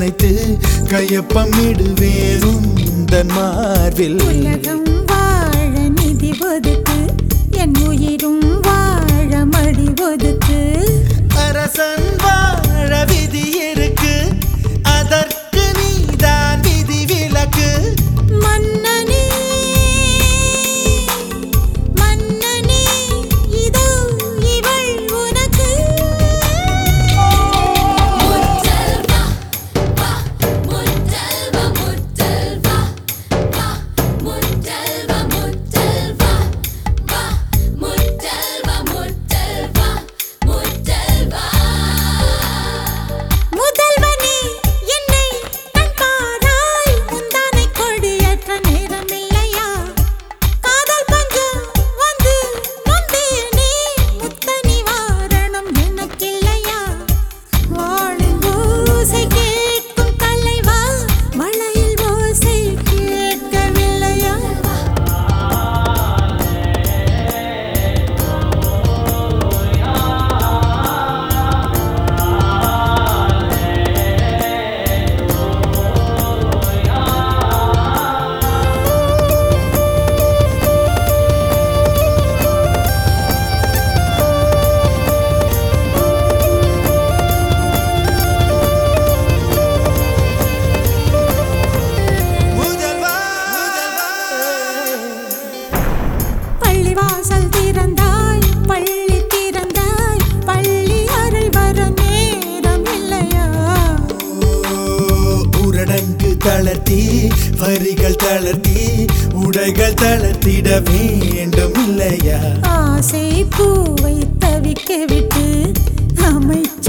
நினைத்து கையப்பமிடுவேன் உந்தன் மார்பில். உலகம் வாழ நிதி ஒதுக்கு என் உயிரும் வாழ மடி ஒதுக்கு. அரசன் வாழ விதியரு தளர்த்தி வரிகள் தளர்த்தி உடைகள் தளர்த்திட வேண்டும் இல்லையா? ஆசை பூவை தவிக்க விட்டு அமைச்ச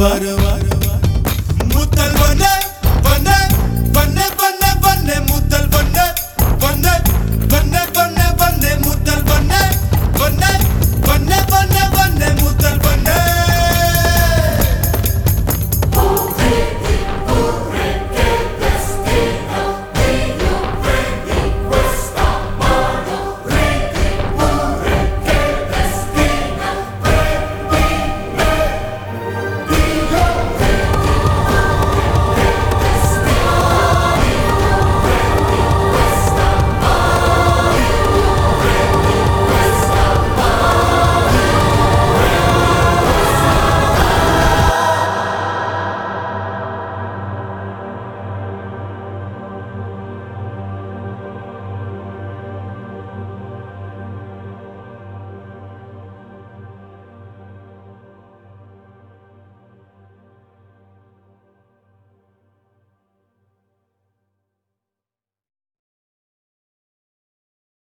whatever.